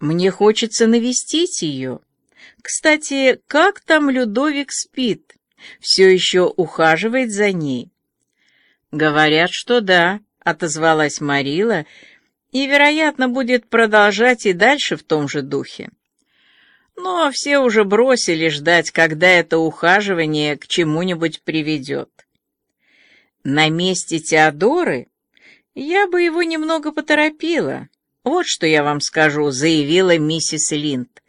Мне хочется навестить ее. Кстати, как там Людовик спит? Все еще ухаживает за ней?» «Говорят, что да», — отозвалась Марила, «и, вероятно, будет продолжать и дальше в том же духе. Но все уже бросили ждать, когда это ухаживание к чему-нибудь приведет. На месте Теодоры я бы его немного поторопила. Вот что я вам скажу, заявила миссис Линд.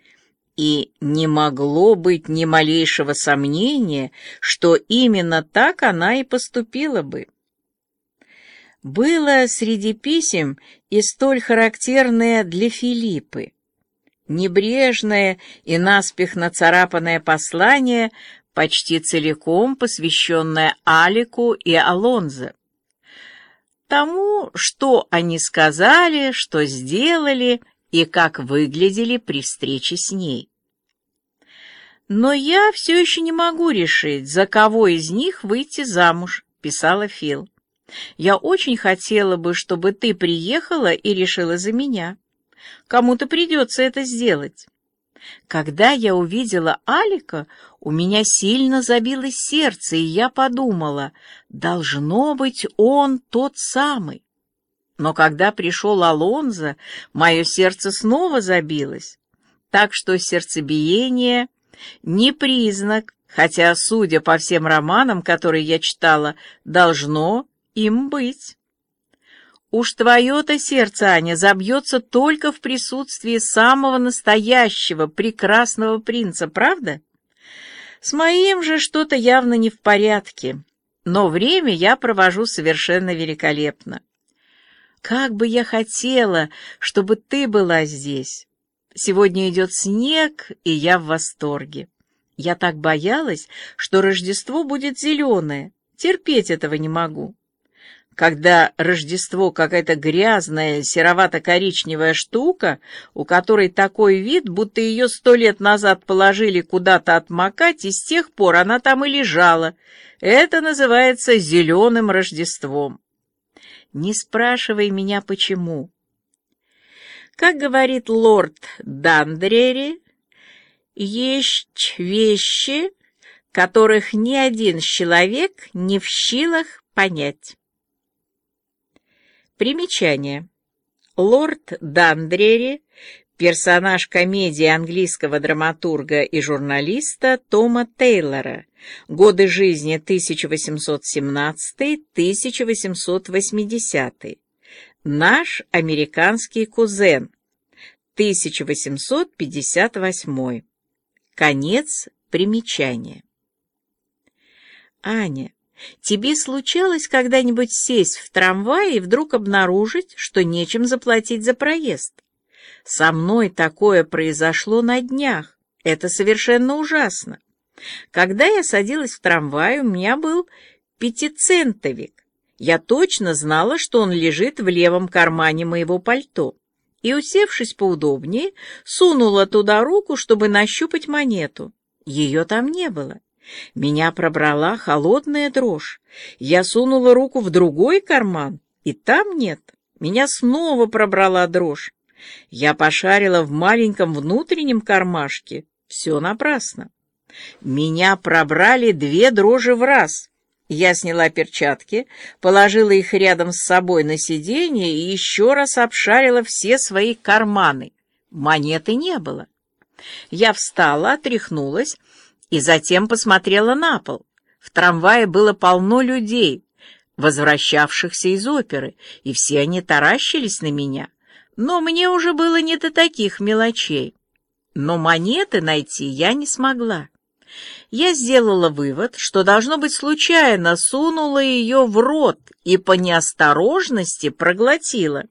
И не могло быть ни малейшего сомнения, что именно так она и поступила бы. Было среди писем и столь характерное для Филиппы. Небрежное и наспех нацарапанное послание, почти целиком посвященное Алику и Алонзо. Тому, что они сказали, что сделали и как выглядели при встрече с ней. «Но я все еще не могу решить, за кого из них выйти замуж», — писала Фил. «Я очень хотела бы, чтобы ты приехала и решила за меня». Кому-то придется это сделать. Когда я увидела Алика, у меня сильно забилось сердце, и я подумала, должно быть он тот самый. Но когда пришел Алонзо, мое сердце снова забилось. Так что сердцебиение не признак, хотя, судя по всем романам, которые я читала, должно им быть. Уж твое-то сердце, Аня, забьется только в присутствии самого настоящего, прекрасного принца, правда? С моим же что-то явно не в порядке, но время я провожу совершенно великолепно. Как бы я хотела, чтобы ты была здесь. Сегодня идет снег, и я в восторге. Я так боялась, что Рождество будет зеленое. Терпеть этого не могу когда Рождество какая-то грязная серовато-коричневая штука, у которой такой вид, будто ее сто лет назад положили куда-то отмокать, и с тех пор она там и лежала. Это называется зеленым Рождеством. Не спрашивай меня, почему. Как говорит лорд Дандрери, есть вещи, которых ни один человек не в силах понять. Примечание. Лорд Дандрери, персонаж комедии английского драматурга и журналиста Тома Тейлора, годы жизни 1817-1880, наш американский кузен, 1858. Конец примечания. Аня, Тебе случалось когда-нибудь сесть в трамвай и вдруг обнаружить, что нечем заплатить за проезд? Со мной такое произошло на днях. Это совершенно ужасно. Когда я садилась в трамвай, у меня был пятицентовик. Я точно знала, что он лежит в левом кармане моего пальто. И, усевшись поудобнее, сунула туда руку, чтобы нащупать монету. Ее там не было. Меня пробрала холодная дрожь. Я сунула руку в другой карман, и там нет. Меня снова пробрала дрожь. Я пошарила в маленьком внутреннем кармашке. Все напрасно. Меня пробрали две дрожи в раз. Я сняла перчатки, положила их рядом с собой на сиденье и еще раз обшарила все свои карманы. Монеты не было. Я встала, отряхнулась и затем посмотрела на пол. В трамвае было полно людей, возвращавшихся из оперы, и все они таращились на меня. Но мне уже было не до таких мелочей. Но монеты найти я не смогла. Я сделала вывод, что, должно быть, случайно сунула ее в рот и по неосторожности проглотила.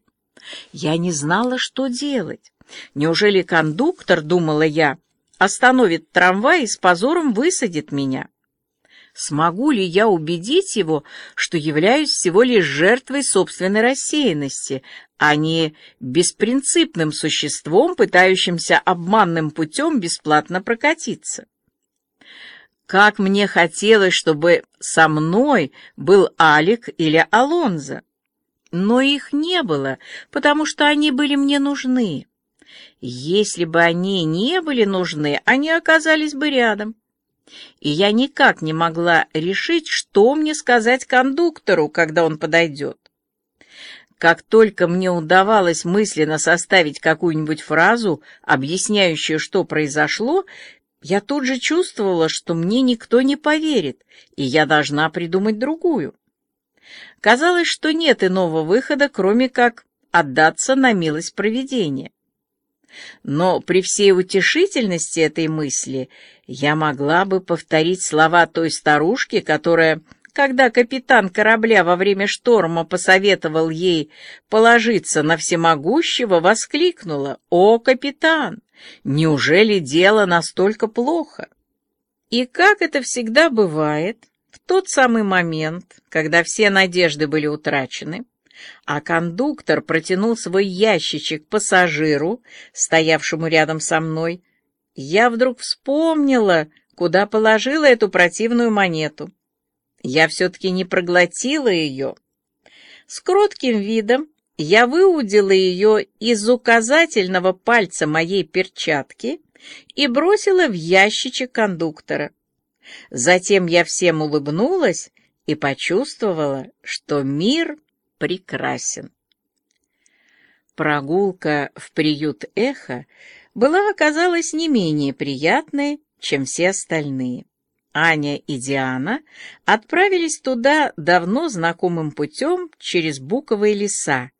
Я не знала, что делать. Неужели кондуктор, думала я, остановит трамвай и с позором высадит меня. Смогу ли я убедить его, что являюсь всего лишь жертвой собственной рассеянности, а не беспринципным существом, пытающимся обманным путем бесплатно прокатиться? Как мне хотелось, чтобы со мной был Алик или Алонзо. Но их не было, потому что они были мне нужны. Если бы они не были нужны, они оказались бы рядом. И я никак не могла решить, что мне сказать кондуктору, когда он подойдет. Как только мне удавалось мысленно составить какую-нибудь фразу, объясняющую, что произошло, я тут же чувствовала, что мне никто не поверит, и я должна придумать другую. Казалось, что нет иного выхода, кроме как отдаться на милость провидения. Но при всей утешительности этой мысли я могла бы повторить слова той старушки, которая когда капитан корабля во время шторма посоветовал ей положиться на всемогущего, воскликнула «О, капитан, неужели дело настолько плохо?» И как это всегда бывает, в тот самый момент, когда все надежды были утрачены, а кондуктор протянул свой ящичек пассажиру, стоявшему рядом со мной, я вдруг вспомнила, куда положила эту противную монету. Я все-таки не проглотила ее. С кротким видом я выудила ее из указательного пальца моей перчатки и бросила в ящичек кондуктора. Затем я всем улыбнулась и почувствовала, что мир прекрасен. Прогулка в приют Эхо была, оказалась, не менее приятной, чем все остальные. Аня и Диана отправились туда давно знакомым путем через буковые леса,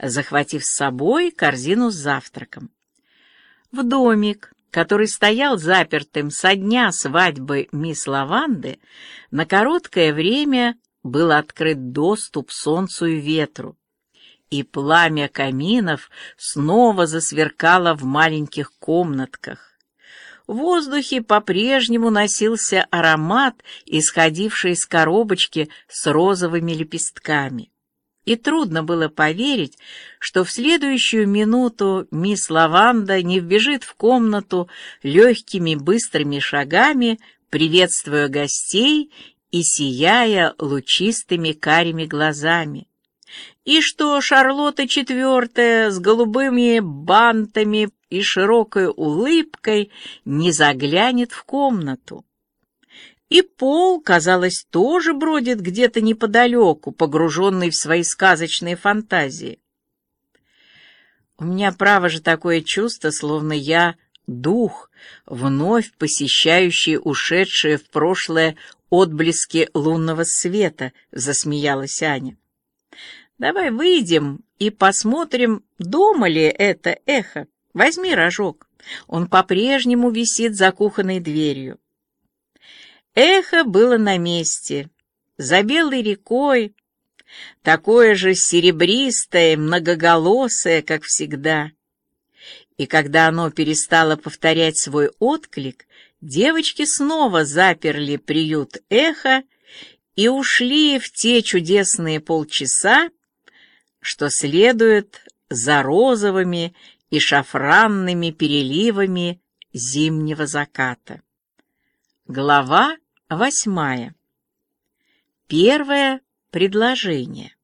захватив с собой корзину с завтраком. В домик, который стоял запертым со дня свадьбы мисс Лаванды, на короткое время был открыт доступ солнцу и ветру, и пламя каминов снова засверкало в маленьких комнатках. В воздухе по-прежнему носился аромат, исходивший из коробочки с розовыми лепестками. И трудно было поверить, что в следующую минуту мисс Лаванда не вбежит в комнату легкими быстрыми шагами, приветствуя гостей и сияя лучистыми карими глазами и что Шарлотта четвертая с голубыми бантами и широкой улыбкой не заглянет в комнату. И Пол, казалось, тоже бродит где-то неподалеку, погруженный в свои сказочные фантазии. У меня, право же, такое чувство, словно я дух, вновь посещающий ушедшие в прошлое отблески лунного света, засмеялась Аня. Давай выйдем и посмотрим, дома ли это эхо. Возьми рожок. Он по-прежнему висит за кухонной дверью. Эхо было на месте, за белой рекой, такое же серебристое, многоголосое, как всегда. И когда оно перестало повторять свой отклик, девочки снова заперли приют эхо и ушли в те чудесные полчаса, что следует за розовыми и шафранными переливами зимнего заката. Глава восьмая. Первое предложение.